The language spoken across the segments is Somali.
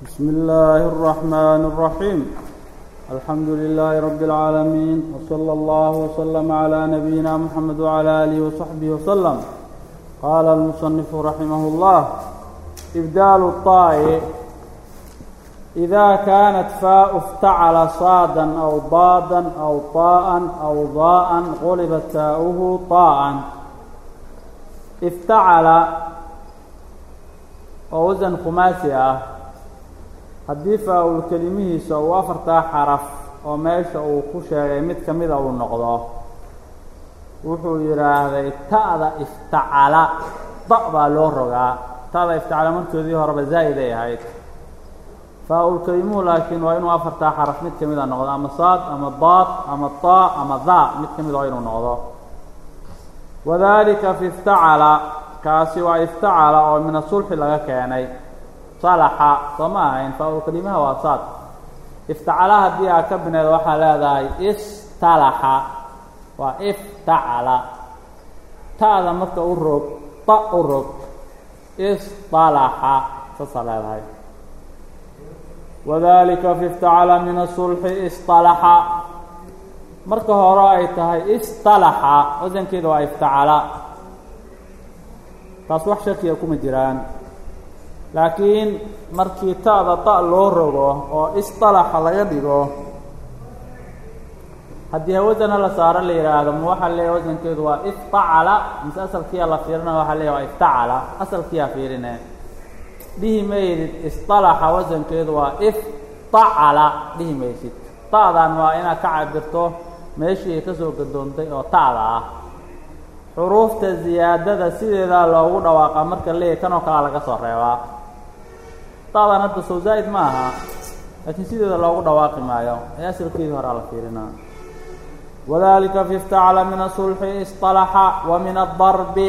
بسم الله الرحمن الرحيم الحمد لله رب العالمين وصلى الله وسلم على نبينا محمد وعلى آله وصحبه وسلم قال المصنف رحمه الله إبدال الطاء إذا كانت فاء افتعل صادا أو ضادا أو طاء أو ضاء غلبت تاؤه طاء افتعل oo wasan khumaasi ah haddii faa-ul kelimihiisa uu afartaa xaraf oo meesha uu ku sheegay mid ka mida uu noqdo wuxuu yidhaahday ta'da iftacala. Da' baa loo rogaa. Ta'da iftacala markoodii horeba zaa'id ay ahayd. Faa-ul kelimuhu laakiin waa inuu afartaa xaraf mid ka mida noqdo ama saad ama daad ama taa ama daa mid ka mida waa inuu noqdo. Wadalika fi iftacala. Kaasi waa iftacala oo min asulxi laga keenay salaxa soo ma ahayn faa-ul kelimaha waa saad. Iftacala haddii aa ka bineed waxaa leedahay istalaxa waa iftacala. Ta'da marka u rog ta u rog istalaxa saasaa leedahay. Wadalika fi iftacala min asulxi istalaxa. Marka hore ay tahay istalaxa wasankeeda waa iftacala. Taas wax shakiya kuma jiraan laakiin markii ta'da ta loo rogo oo istalaxa laga dhigo haddii hawadana la saaro la yidhaahdo ma waxaa leeyahay wasankeedu waa iftacala. Mise asalkiyaa la fiirina waxaa leeyahy waa iftacala. Asalkiyaa fiirine. Dhihi maydid istalaxa wasankeedu waa iftacala. Dhihi maysid. Ta'dan waa inaad ka cabirto meeshii ay ka gadoontay oo ta'da ah. Xuruufta ziyaadada sideedaa loogu dhawaaqa marka leeyahy kanoo kalea laga soo reebaa ta'dan hadda sow zaa'id ma aha laakiin sideeda loogu dhawaaqi maayo ee asalkeedii horaa la fiirinaa. Wadalika fi iftacala min asulxi istalaxa wa min adarbi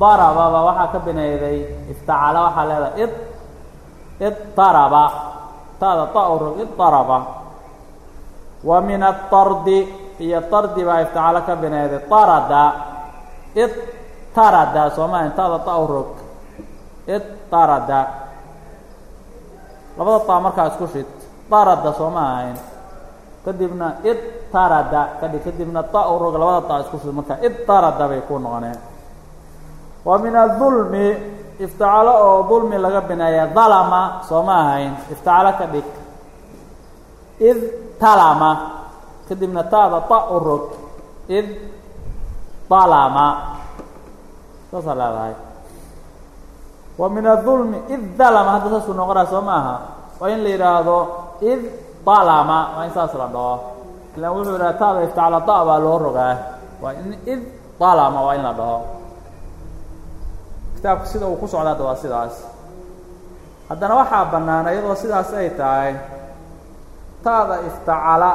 darababa waxaa ka bineeday iftacala waxaa leedahay id iddaraba ta'da ta u rog iddaraba wa min atardi iyo tardi baa iftacalo ka bineeday tarada idtarada soo maahayn ta'da ta u rog idtarada labada taa markaa isku shid tarada soo ma ahayn. Kadibna idtarada kadhig kadibna ta u rog labada taa isku shid markaa idtarada bay ku noqoneen. Wa min adulmi iftacalo oo dulmi laga bineeya dalama soo ma ahayn. Iftacalo ka dhig. Id talama kadibna ta'da ta u rog id dalama saasaa leedahay wa min adulmi id dalama hadda saasuu noqonaa soo ma aha waa in la yidhaahdo id dalama waa in saas la dhaho. Ilaan wuxuu yidhaha ta'da iftacala da baa loo rogaa. Waa in id dalama waa in la dhaho. Kitaabka sida uu ku socda hadda waa sidaas. Haddana waxaa bannaan iyadoo sidaas ay tahay ta'da iftacala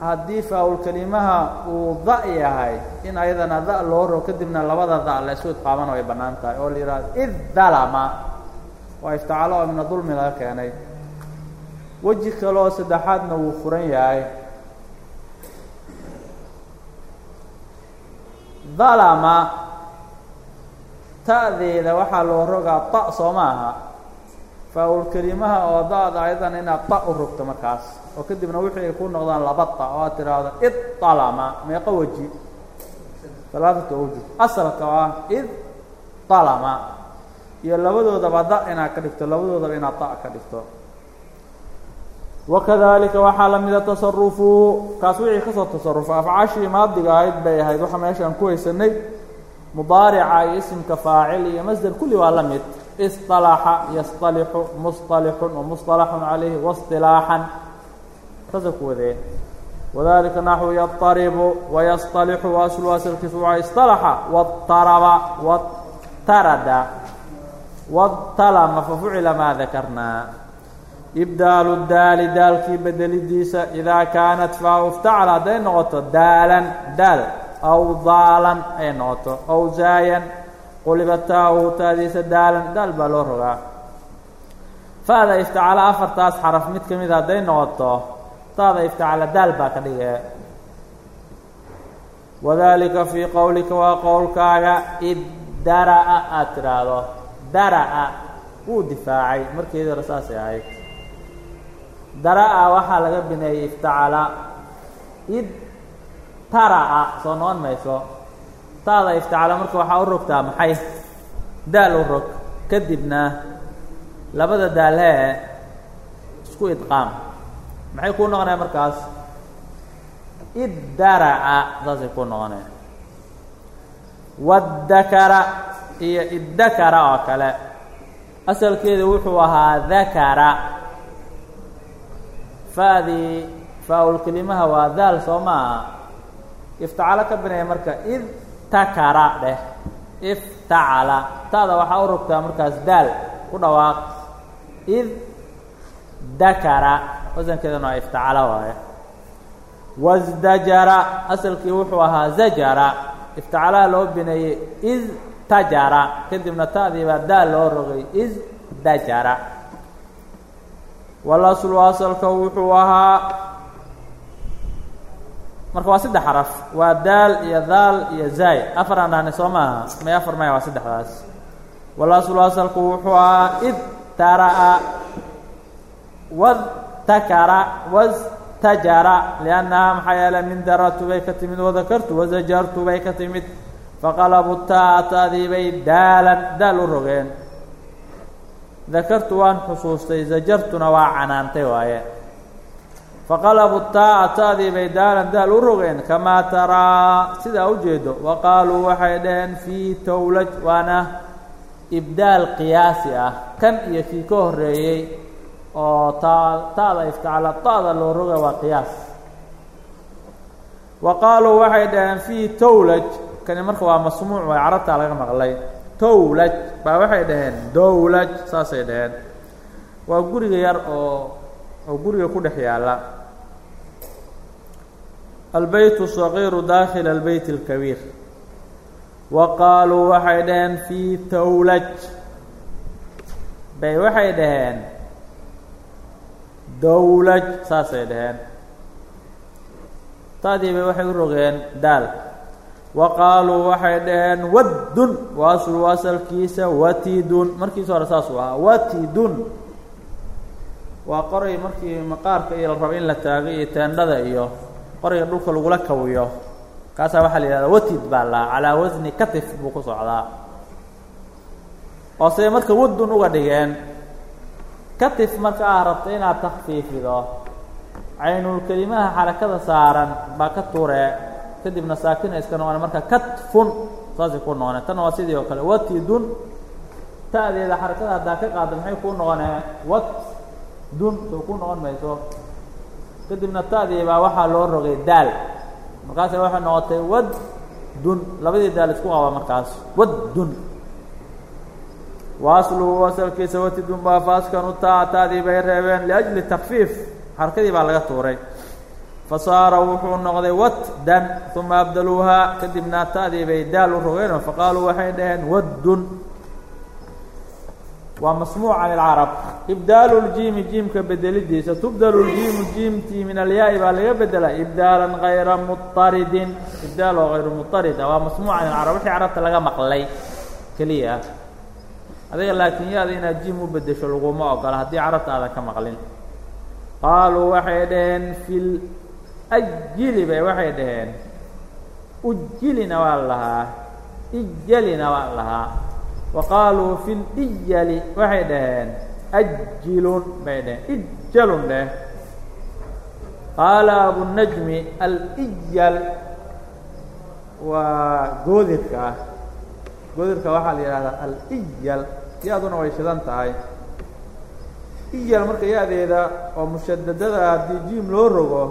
haddii faa-ul kelimaha uu da yahay in ayadana da loo rog kadibna labada da la isu idqaamana way bannaan tahay oo la yidhahdo id dalama waa iftacalo oo mina dulmi laga keenay. Weji kaloo saddexaadna wuu furan yahay. Dalama ta'deeda waxaa loo rogaa ta soo ma aha faa-ul kelimaha oo da-da ayadana inaad ta u rogto markaas oo kadibna wixii ay ku noqdaan laba ta oo aad tidhaahdo id dalama meeqa weji alaaata awjuh asalka oo ah id dalama iyo labadoodaba da inaad ka dhigto labadoodaba inaad ta ka dhigto wakadalika waxaa lamida tasarufu kaas wixii kasoo tasarufa afcaashii maadiga ahayd bay ahayd waxa meeshaan ku haysanay mudaarica iyo isimka faacil iyo masder kulli waa la mid iصطalaxa yasطalixu musطalixun wamusطalaxun calayhi waاصطilaaxan saasa ku wadee wadalika naxwu yaطaribu wayasطalixu aslu asalkiisu waa iصطalaxa waاtaraba watarada waاtalama fafucila maa dakarnaa ibdaalu daali daalkii bedelidiisa idaa kaanat faa iftacala hadday noqoto daalan daal aw daalan ay noqoto aw zaayan quliba taahu taadiisa daalan daal baa loo rogaa fa'da iftacala afartaas xaraf mid ka mida hadday noqoto taada iftacala daal baa ka dhigee wadalika fii qowlika waa qowlkaaga id dara'a aad tidhaahdo dara'a wuu difaacay. Markeedii hore saasay ahayd. Dara-a waxaa laga bineeyey iftacala id tara-a soo noqon mayso. Taada iftacala marka waxaa u rogtaa maxay? Daal u rog. Kadibna labada daalhee isku idqaam maxay kuu noqonaya markaas? Iddara'a saasay kuu noqonaya waddakara iyo iddakara oo kale. Asalkeedu wuxuu ahaa dakara fa'dii faa-ul kelimaha waa daal soo maaha iftacalo ka binaya marka id takara dheh. Iftacala. Taada waxaa u rogtaa markaas daal ku dhawaaq. Id dakara wasankeedana waa iftacala waaye. Wasdajara asalkii wuxuu ahaa zajara. Iftacalaha loo bineeyey iz tajara. Kadibna ta'dii baa daal loo rogay iz dajara. Walaslu asalka wuxuu ahaa marka waa saddex xaraf. Waa daal iyo daal iyo zaay. Afar aan soo maaha may afar maya waa saddexdaas. Walaslu asalku wuxuu ahaa id tara'a wadtakara wastajara liannaha maxaa yeelay min daratu bay ka timid wadakartu wazajartu bay ka timid faqalabu taa ta'dii bay daalan daal u rogeen dakartu waan xusuustay zajartuna waa canaantay waaye faqalabu taa ta'dii bay daalan daal u rogeen kamaa taraa sidaa u jeedo wa qaaluu waxay dhaheen fii towlaj waana ibdaal qiyaasi ah kan iyo kii ka horreeyey oo taa ta'da iftacala ta'da loo roga waa qiyaas wa qaaluu waxay dhaheen fii towlaj kani marka waa masmuuc waay carabtaa laga maqlay towlaj baa waxay dhaheen dowlaj saasay dhaheen waa guriga yar oo oo guriga ku dhex yaalla albeyt الصaغيiru dakhil albeyt الkabiir wa qaaluu waxay dhaheen fii towlaj bay waxay dhaheen dowlaj saasay dhaheen. Taadii bay waxay u rogeen daal. Wa qaaluu waxay dhaheen waddun. Wa aslu asalkiisa watidun markiisa hore saasuu ahaa watidun waa qoray markii maqaarka iyo la rabo in la taago iyo teendhada iyo qorayga dhulka lagula kawiyo. Kaasaa waxaa la yihahdaa watid baa lahaa calaa wasni katif buu ku socdaa. Oo say marka waddun uga dhigeen katif marka ah rabto inaad takfiifido caynul kelimaha xarakada saaran baa ka turee kadibna saakina iska noqone marka katfun saasay ku noqonee tanna waa sidii oo kale watidun. Ta'deeda xarakada haddaa ka qaada maxay kuu noqonee wat dun soo ku noqon mayso. Kadibna ta'dii baa waxaa loo rogay daal. Markaasa waxay noqotay wad dun labadii daal isku qaba markaas. Waddun wa asluhu asalkiisa watidun baa faaskanu taa ta'dii bay reebeen liajli takfiif xarakadii baa laga tuuray fa saara wuxuu noqday watdan uma abdaluuhaa kadibna ta'dii bay daal u rogeenoo faqaaluu waxay dhaheen waddun waa masmuuc can اlcarab ibdaalu ljiimi jiimka bedelidiisa tubdalu ljiimu jiimtii min alyaa-i baa laga bedelaa ibdaalan gayra muطaridin ibdaal oo hayru muطarid ah waa masmuuc can ilcarab wixii carabta laga maqlay keliya ah adiga laakiin ya-da inaad jiim u bedesho laguma ogola haddii carabta aadan ka maqlin. Qaaluu waxay dhaheen fi lajili bay waxay dhaheen ujilina waa lahaa ijalina waa lahaa. Wa qaaluu fi lijali waxay dhaheen ajilun bay dhaheen ijalun dheh. Qaala abunajmi alijal waa goodirka ah. Goodirka waxaa la yidhahdaa alijal ya-duna way shidan tahay. Ijal marka ya-deeda oo mushadadada haddii jiim loo rogo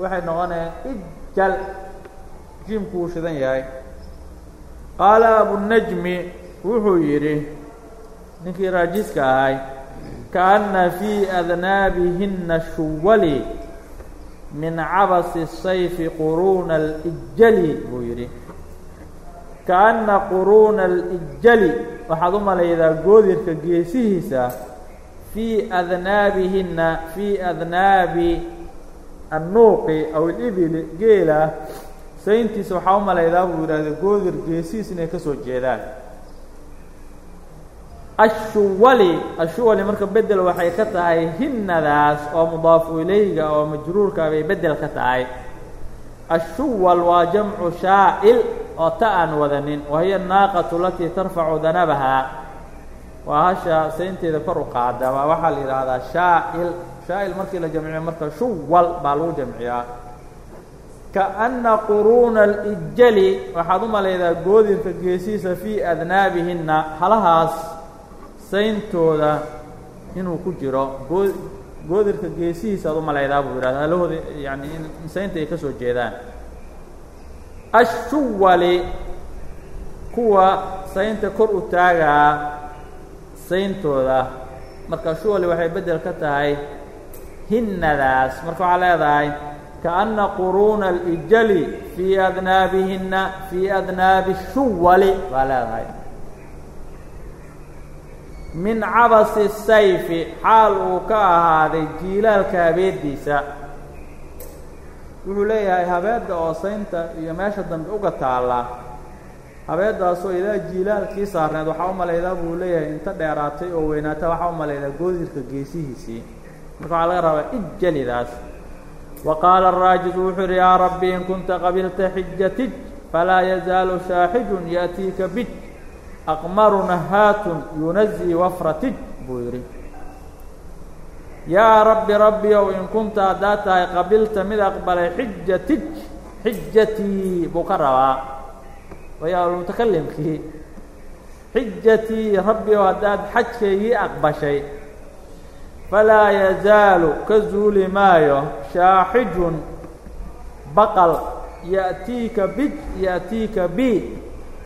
waxay noqonayaan ijal jiimku wuu shidan yahay. Qaala abunajmi wuxuu yidhi ninkii raajiska ahay kaana fii adnaabihina shuwali min cabasi sayfi quruuna alijali buu yidhi kaana quruuna alijali waxaad u malaydaa goodirka geesihiisa fii adnaabihina fii adnaabi annuuqi aw ilibili geela sayntiisa waxaa u malaydaa buu yidhahda goodir geesihiis inay ka soo jeedaan. Ashuwali ashuwali marka bedel waxay ka tahay hinnadaas oo mudaafu ilayga oo majruurka bay bedel ka tahay. Ashuwal waa jamcu shaa'il oo ta aan wadanin wa hiya annaaqatu alatii tarfacu danabahaa waa hasha saynteeda kor u qaada waxaa la yidhaahdaa shaa'il. Shaa'il markii la jamciyo marka shuwal baa lagu jamciyaa. Kaأna quruuna اlijali waxaad u malaydaa goodinka geesihiisa fii adnaabihinna halahaas sayntooda inuu ku jiro. Goo goodirka geesihiisa ad u malaydaa buu yidhahda halahooda yani in saynta ay ka soo jeedaan ashuwali kuwa saynta kor u taagaa sayntooda marka shuwali waxay bedel ka tahay hinnadaas marka waxaa leedahay kaأna quruuna اlijali fii adnaabihinna fii adnaabi الshuwali baa leedahay min cabasi sayfi xaal uu ka ahaaday jiilaalka habeediisa wuxuu leeyahay habeedda oo saynta iyo meesha dambe uga taalla habeeddaasoo ilaa jiilaalkii saarneed waxaa u malaydaa buu leeyahay inta dheeraatay oo weynaata waxaa u malaydaa goodirka geesihiisii. Marka waxaa laga rabaa ijalidaas wa qaala araajizu wuxuu yidhi yaa rabbi in kunta qabilta xijatij falaa yazaalu shaaxijun ya'tiika bij aqmaru nahaatun yunazii wafratij buu yidhi yaa rabbi rabbiyow in kunta haddaad tahay qabilta mid aqbalay xijatij xijatii buu ka rabaa. Wayaa mutakalimkii xijatii rabbiyow haddaad xajkaygii aqbashay falaa yazaalu ka zuuli maayo shaaxijun baqal ya'tiika bij ya'tiika bi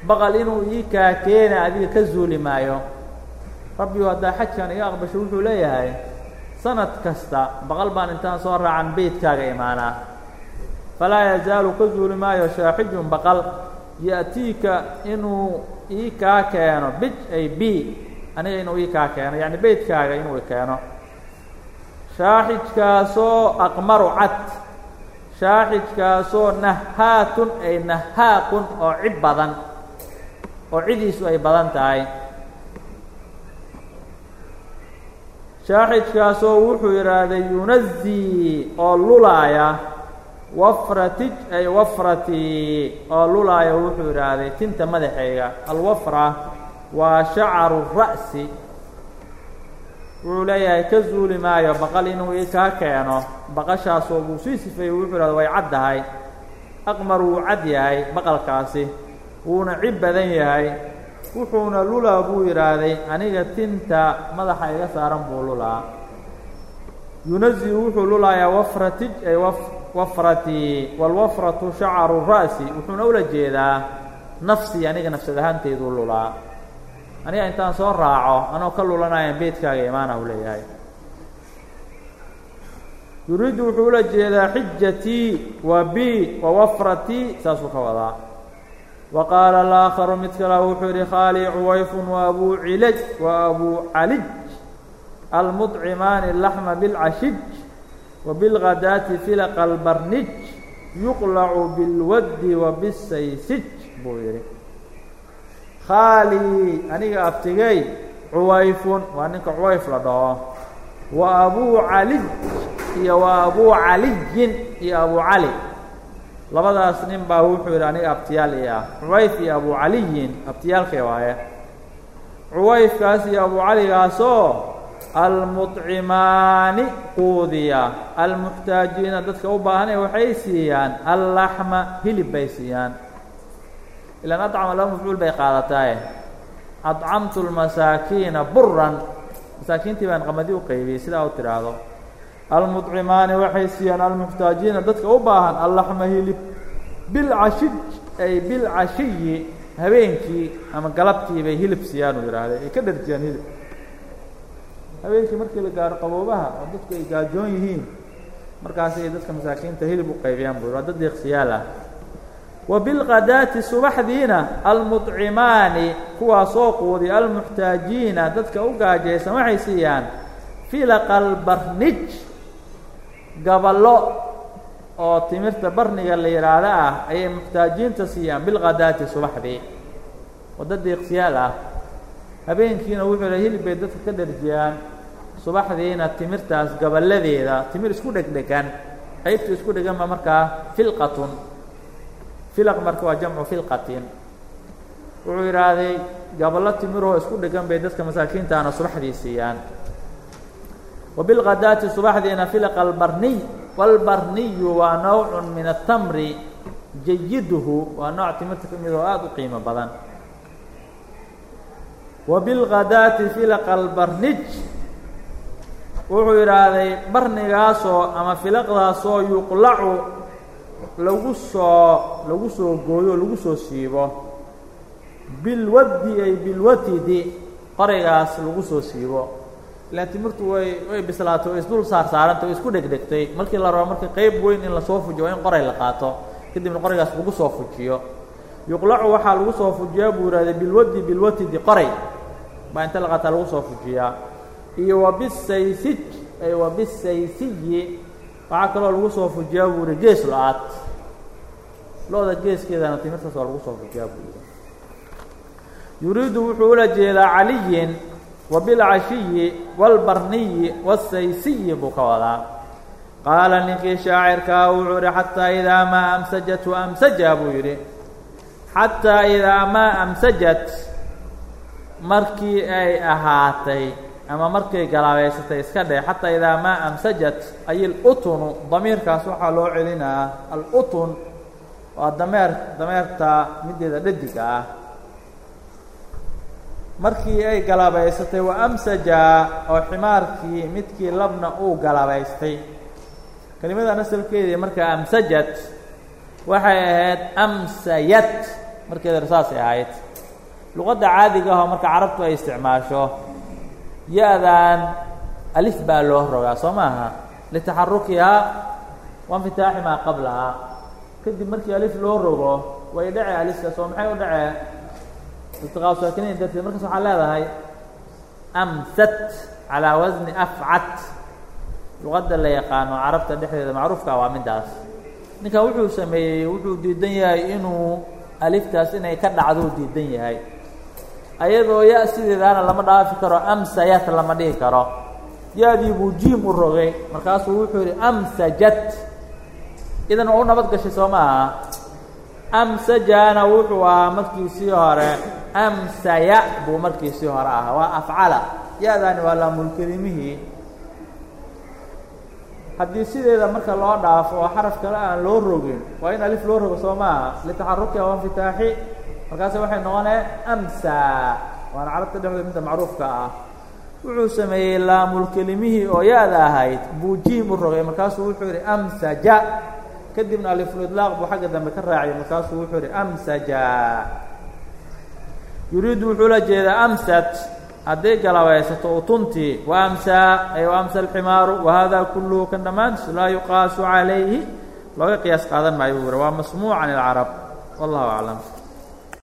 baqal inuu ii kaa keena adiga ka zuuli maayo. Rabbigu haddaa xajkan iga aqbasho wuxuu leeyahay sanad kasta baqal baan intaan soo raacan beytkaaga imaanaa falaa yazaalu ka zuuli maayo shaaxijun baqal ya'tiika inuu ii kaa keeno bij ay b aniga inuu ii kaa keeno yacni beytkaaga inuu keeno. Shaaxijkaasoo aqmaru cad shaaxijkaasoo nahaatun ay nahaaqun oo cib badan oo cidiisu ay badan tahay shaaxijkaasoo wuxuu yidhaahday yunazii oo lulaaya wafratij ay wafratii oo lulaaya wuxuu yidhaahday tinta madaxayga alwafra waa shacaru ra'si. Wuxuu leeyahay ka zuuli maayo baqal inuu ii kaa keeno. Baqashaasoo buu sii sifeeyey wuxuu yidhahda way caddahay aqmar wuu cad yahay baqalkaasi wuuna cib badan yahay wuxuuna lulaa buu yidhaahday aniga tinta madaxa iga saaran buu lulaa. Yunazi wuxuu lulaayaa wafratij ay wafratii walwafratu shacaru ra'si wuxuuna ula jeedaa nafsii aniga nafsad ahaanteeduu lulaa. Aniga intaan soo raaco anoo ka lulanayaan beydkaaga imaana u leeyahay. Yuriidu wuxuu ula jeedaa xijatii wa b wa wafratii saasuu ka wadaa qaala alaakharu mid kale wuxuu abuu cilaj wa abuu calij almudcimaani laxma bilcashij wa bilghadaati filaqa albarnij yuqlacu bilwaddi wa bisaysij buu yidhi khaalii aniga abtigey cuwayfun waa ninka cuwayf la dhaho abuu calij iyo wa abuu caliyin iyo abuu cali labadaas nin baa wuxuu yidhi aniga abtiyaal i ah. Cuwayf iyo abuu caliyin abtiyaalkay waaye? Cuwayfkaas iyo abuu caligaasoo almudcimaani quudiya almuxtaajiina dadka u baahanay waxay siiyaan allaxma hilib bay siiyaan. Ilaan adcama laba mafcuul bay qaadataaye adcamtu lmasaakiina buran masaakiintii baan qamadi u qaybiyey sidaa u tidhaahdo almudcimaani waxay siiyaan almuxtaajiina dadka u baahan allaxma hilib bilcashij ay bilcashiyi habeenkii ama galabtii bay hilib siiyaan uu yidhaahday ay ka dharjiyaan hilib. Habeenkii markii la gaaro qaboobaha oo dadku ay gaajoon yihiin markaasay dadka masaakiinta hilib u qaybiyaan buu waa dad deeqsiyaal ah. Wa subaxdiina almudcimaani kuwaasoo quudiya almuxtaajiina dadka u gaajaysan waxay siiyaan filaqa albarnij gaballo oo timirta barniga la yidhaahdo ah ayay muxtaajiinta siiyaan bilqadaati subaxdii. Wadda deeqsiyaal ah. Habeenkiina wuxuu yidhi hilib bay dadka ka dharjiyaan. Subaxdiina timirtaas gaballadeeda timir isku dhegdhegan. Qaybta isku dhegan ba markaa filqatun. Filaq marka waa jamcu filqatin. Wuxuu yidhaahday gaballo timirahoo isku dhegan bay dadka masaakiintaana subaxdii siiyaan wa bilghadaati subaxdiina filaq albarniy walbarniyu waa nawcun min atamri jayiduhu waa nooc timirta ka mid oo aada u qiimo badan. Wa bilghadaati filaqa albarnij wuxuu yidhaahday barnigaasoo ama filaqdaasoo yuqlacu lagu soo lagu soo gooyo lagu soo siibo. Bilwaddi ay bilwatidi qoraygaas lagu soo siibo ilaan timirtu way way bislaatay way isdul saar saarantay way isku dhegdhegtay. Markii la rabo marka qayb weyn in la soo fujiyo waa in qoray la qaato. Kadibna qoraygaas lagu soo fujiyo. Yuqlacu waxaa lagu soo fujiyaa buu yihahday bilwaddi bilwatidi qoray. Baa inta la qaataa lagu soo fujiyaa. Iyo wa bisaysij ay wa bisaysiyi. Waxaa kaloo lagu soo fujiyaa buu yihi gees lo'aad lo-da geeskeedana timirtaas waa lagu soo fujiyaa buu yihi yuriidu wuxuu ula jeedaa caliyin wa bilcashiyi wاlbarniyi wالsaysiyi buu ka wadaa qaala ninkii shaacirkaa wuxuu yihi xataa idaa maa amsajatu amsaja buu yidhi xataa idaa maa amsajat markii ay ahaatay ama markay galaabaysatay iska dheh xataa idaa maa amsajat ay alutunu damiirkaas waxaa loo celinaa alutun waa dameer dameerta mideeda dhadiga ah markii ay galaabaysatay wa amsaja oo ximaarkii midkii labna uu galaabaystay. Kelimadan asalkeedii markaa amsajat waxay ahayd amsayat markeeda saasay ahayd. Luqadda caadiga ahoo marka carabtu ay isticmaasho ya-dan alif baa loo rogaa soo maaha? Litaxarukihaa wainfitaaxi maa qablahaa. Kadib markii alif loo rogo way dhece alifkaas oo maxay u dhacee iltiqaa saakiniin darteed markaas waxaa leedahay amsat calaa wasni afcat. Luqadda la yaqaano carabta dhexdeeda macruufka waa midaas ninkan wuxuu sameeyey wuxuu diidan yahay inuu aliftaas inay ka dhacdou diidan yahay. Ayadoo ya sideedaana lama dhaafi karo amsayat lama dhihi karo. Ya-dii idan u nabad gashay soo maaha amsajana wuxuu ahaa markiisii hore amsaya buu markiisii hore ahaa waa afcala. Ya-daani waa laamulkelimihii. Haddii sideeda marka loo dhaafo oo xaraf kale aan loo rogin waa in alif loo rogo soo maaha litaxarukiha wainfitaaxi markaase waxay noqonee amsa. Waana carabta dhexdeed midda macruufka ah. Wuxuu sameeyey laamulkelimihii oo ya-da ahayd. Buu jiim u rogay. Markaasuu wuxuu yihi amsaja kadibna alifulidlaaq buu xagga dambe ka raaciyay markaasuu wuxuu yihi amsaja. Yuriidu wuxuu la jeedaa amsat. Hadday galabaysato utuntii wa amsaa ay amsa alximaaru wahada kulluhu kan dhammaantiis laa yuqaasu calayhi. Looga qiyaas qaadan maayo buu yihi waa masmuuc ilcarab. Wallahu aclam